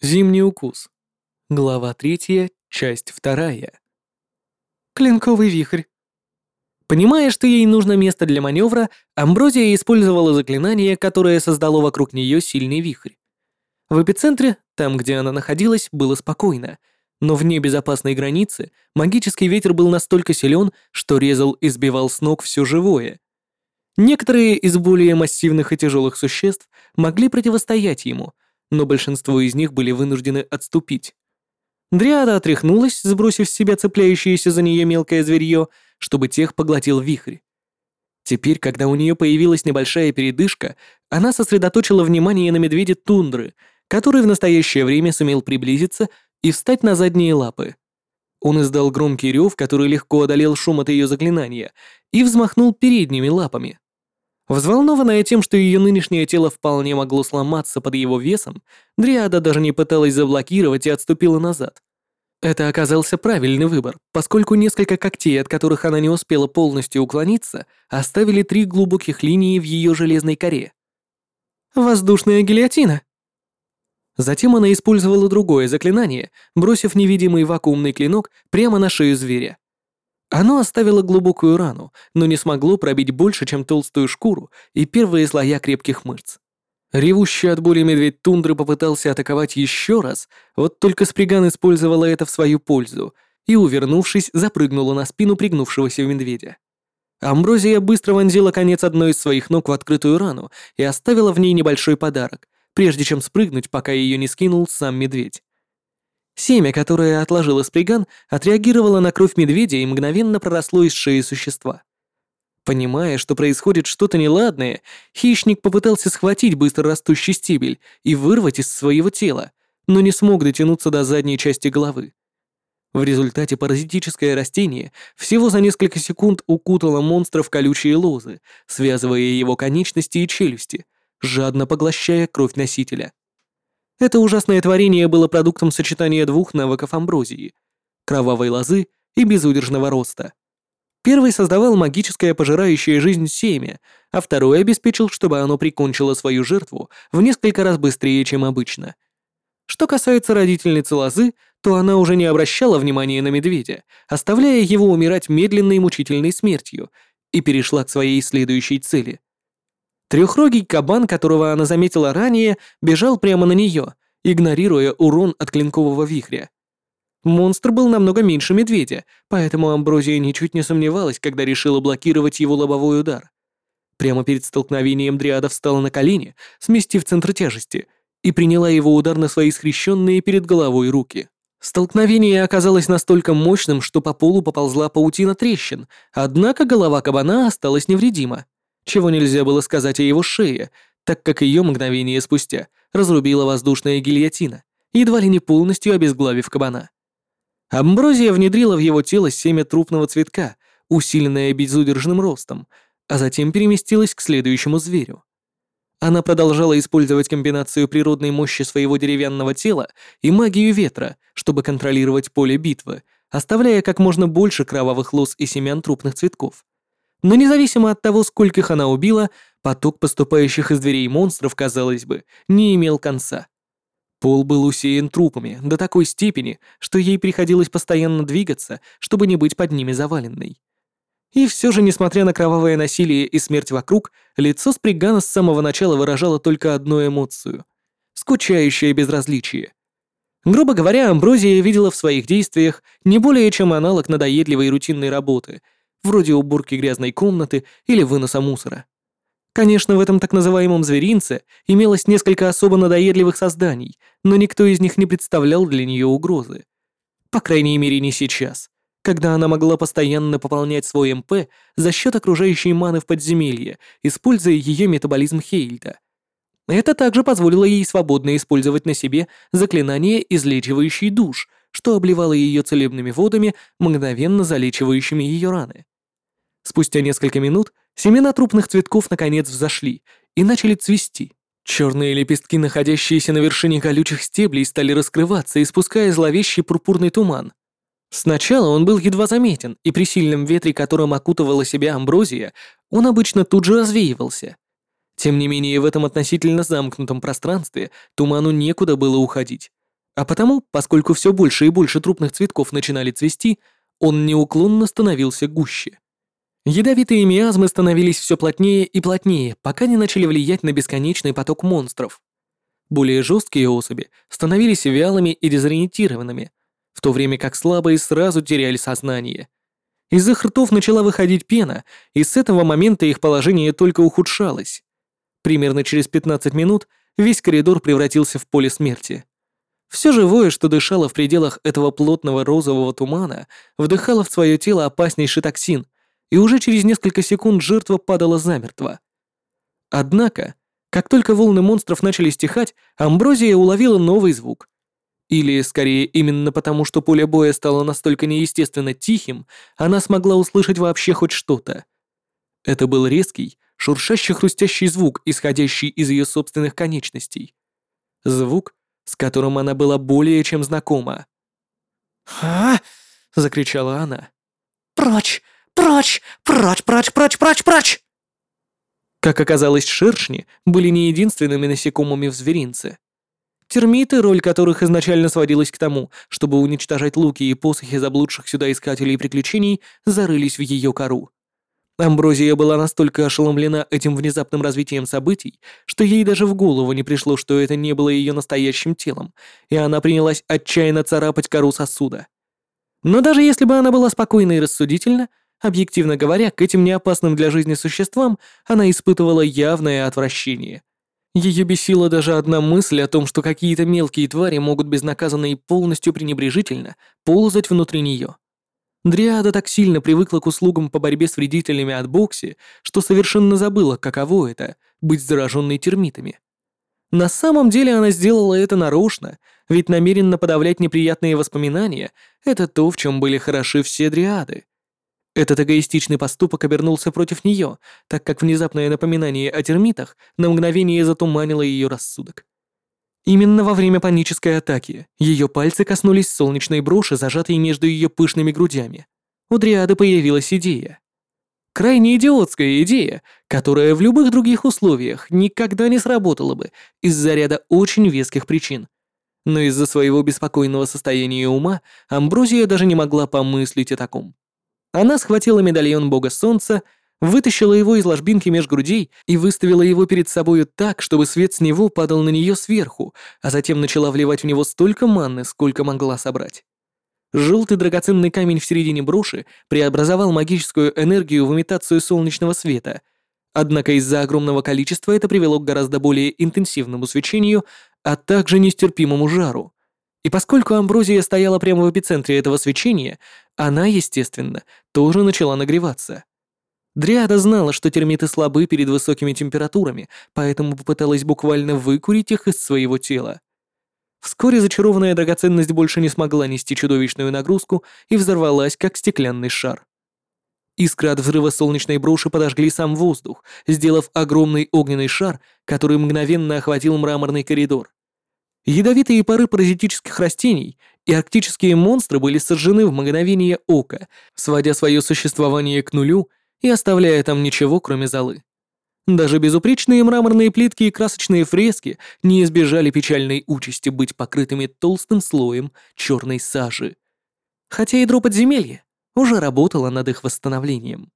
Зимний укус. Глава третья, часть вторая. Клинковый вихрь. Понимая, что ей нужно место для маневра, Амброзия использовала заклинание, которое создало вокруг нее сильный вихрь. В эпицентре, там, где она находилась, было спокойно, но вне безопасной границы магический ветер был настолько силен, что резал и сбивал с ног все живое. Некоторые из более массивных и тяжелых существ могли противостоять ему, но большинство из них были вынуждены отступить. Дриада отряхнулась, сбросив с себя цепляющееся за нее мелкое зверье, чтобы тех поглотил вихрь. Теперь, когда у нее появилась небольшая передышка, она сосредоточила внимание на медведе тундры, который в настоящее время сумел приблизиться и встать на задние лапы. Он издал громкий рев, который легко одолел шум от ее заклинания, и взмахнул передними лапами. Взволнованная тем, что ее нынешнее тело вполне могло сломаться под его весом, Дриада даже не пыталась заблокировать и отступила назад. Это оказался правильный выбор, поскольку несколько когтей, от которых она не успела полностью уклониться, оставили три глубоких линии в ее железной коре. «Воздушная гильотина!» Затем она использовала другое заклинание, бросив невидимый вакуумный клинок прямо на шею зверя. Оно оставило глубокую рану, но не смогло пробить больше, чем толстую шкуру и первые слоя крепких мышц. Ревущий от боли медведь тундры попытался атаковать еще раз, вот только Сприган использовала это в свою пользу и, увернувшись, запрыгнула на спину пригнувшегося медведя. Амброзия быстро вонзила конец одной из своих ног в открытую рану и оставила в ней небольшой подарок, прежде чем спрыгнуть, пока ее не скинул сам медведь. Семя, которое отложила Сприган, отреагировало на кровь медведя и мгновенно проросло из шеи существа. Понимая, что происходит что-то неладное, хищник попытался схватить быстро растущий стебель и вырвать из своего тела, но не смог дотянуться до задней части головы. В результате паразитическое растение всего за несколько секунд укутало монстра в колючие лозы, связывая его конечности и челюсти, жадно поглощая кровь носителя. Это ужасное творение было продуктом сочетания двух навыков амброзии — кровавой лозы и безудержного роста. Первый создавал магическое пожирающее жизнь семя, а второй обеспечил, чтобы оно прикончило свою жертву в несколько раз быстрее, чем обычно. Что касается родительницы лозы, то она уже не обращала внимания на медведя, оставляя его умирать медленной мучительной смертью, и перешла к своей следующей цели — Трехрогий кабан, которого она заметила ранее, бежал прямо на нее, игнорируя урон от клинкового вихря. Монстр был намного меньше медведя, поэтому Амброзия ничуть не сомневалась, когда решила блокировать его лобовой удар. Прямо перед столкновением Дриада встала на колени, сместив центр тяжести, и приняла его удар на свои скрещенные перед головой руки. Столкновение оказалось настолько мощным, что по полу поползла паутина трещин, однако голова кабана осталась невредима чего нельзя было сказать о его шее, так как ее мгновение спустя разрубила воздушная гильотина, едва ли не полностью обезглавив кабана. Амброзия внедрила в его тело семя трупного цветка, усиленное безудержным ростом, а затем переместилась к следующему зверю. Она продолжала использовать комбинацию природной мощи своего деревянного тела и магию ветра, чтобы контролировать поле битвы, оставляя как можно больше кровавых лоз и семян трупных цветков. Но независимо от того, скольких она убила, поток поступающих из дверей монстров, казалось бы, не имел конца. Пол был усеян трупами до такой степени, что ей приходилось постоянно двигаться, чтобы не быть под ними заваленной. И все же, несмотря на кровавое насилие и смерть вокруг, лицо Спригана с самого начала выражало только одну эмоцию — скучающее безразличие. Грубо говоря, Амброзия видела в своих действиях не более чем аналог надоедливой рутинной работы — вроде уборки грязной комнаты или выноса мусора. Конечно, в этом так называемом зверинце имелось несколько особо надоедливых созданий, но никто из них не представлял для нее угрозы. По крайней мере, не сейчас, когда она могла постоянно пополнять свой МП за счет окружающей маны в подземелье, используя ее метаболизм Хейльда. Это также позволило ей свободно использовать на себе заклинание «Излечивающий душ», что обливало ее целебными водами, мгновенно залечивающими ее раны. Спустя несколько минут семена трупных цветков наконец взошли и начали цвести. Черные лепестки, находящиеся на вершине колючих стеблей, стали раскрываться, испуская зловещий пурпурный туман. Сначала он был едва заметен, и при сильном ветре, которым окутывала себя амброзия, он обычно тут же развеивался. Тем не менее, в этом относительно замкнутом пространстве туману некуда было уходить, А потому, поскольку все больше и больше трупных цветков начинали цвести, он неуклонно становился гуще. Ядовитые миазмы становились все плотнее и плотнее, пока не начали влиять на бесконечный поток монстров. Более жесткие особи становились вялыми и дезориентированными, в то время как слабые сразу теряли сознание. Из их ртов начала выходить пена, и с этого момента их положение только ухудшалось. Примерно через 15 минут весь коридор превратился в поле смерти. Все живое, что дышало в пределах этого плотного розового тумана, вдыхало в свое тело опаснейший токсин, и уже через несколько секунд жертва падала замертво. Однако, как только волны монстров начали стихать, Амброзия уловила новый звук. Или, скорее, именно потому, что поле боя стало настолько неестественно тихим, она смогла услышать вообще хоть что-то. Это был резкий, шуршащий-хрустящий звук, исходящий из ее собственных конечностей. Звук, с которым она была более чем знакома. «А!» — закричала она. «Прочь! Прочь! Прочь, прочь, прочь, прочь, прочь!» Как оказалось, шершни были не единственными насекомыми в зверинце. Термиты, роль которых изначально сводилась к тому, чтобы уничтожать луки и посохи заблудших сюда искателей приключений, зарылись в ее кору. Амброзия была настолько ошеломлена этим внезапным развитием событий, что ей даже в голову не пришло, что это не было ее настоящим телом, и она принялась отчаянно царапать кору сосуда. Но даже если бы она была спокойна и рассудительна, объективно говоря, к этим неопасным для жизни существам она испытывала явное отвращение. Ее бесила даже одна мысль о том, что какие-то мелкие твари могут безнаказанно и полностью пренебрежительно ползать внутри нее. Дриада так сильно привыкла к услугам по борьбе с вредителями от Бокси, что совершенно забыла, каково это — быть зараженной термитами. На самом деле она сделала это нарочно, ведь намеренно подавлять неприятные воспоминания — это то, в чем были хороши все дриады. Этот эгоистичный поступок обернулся против нее, так как внезапное напоминание о термитах на мгновение затуманило ее рассудок. Именно во время панической атаки ее пальцы коснулись солнечной броши, зажатой между ее пышными грудями. У Дриады появилась идея. Крайне идиотская идея, которая в любых других условиях никогда не сработала бы из-за ряда очень веских причин. Но из-за своего беспокойного состояния ума Амброзия даже не могла помыслить о таком. Она схватила медальон бога солнца вытащила его из ложбинки меж грудей и выставила его перед собою так, чтобы свет с него падал на нее сверху, а затем начала вливать в него столько манны, сколько могла собрать. Желтый драгоценный камень в середине броши преобразовал магическую энергию в имитацию солнечного света, однако из-за огромного количества это привело к гораздо более интенсивному свечению, а также нестерпимому жару. И поскольку амброзия стояла прямо в эпицентре этого свечения, она, естественно, тоже начала нагреваться. Дриада знала, что термиты слабы перед высокими температурами, поэтому попыталась буквально выкурить их из своего тела. Вскоре зачарованная драгоценность больше не смогла нести чудовищную нагрузку и взорвалась, как стеклянный шар. Искры от взрыва солнечной броши подожгли сам воздух, сделав огромный огненный шар, который мгновенно охватил мраморный коридор. Ядовитые пары паразитических растений и арктические монстры были сожжены в мгновение ока, сводя свое существование к нулю и оставляя там ничего, кроме золы. Даже безупречные мраморные плитки и красочные фрески не избежали печальной участи быть покрытыми толстым слоем черной сажи. Хотя ядро подземелья уже работало над их восстановлением.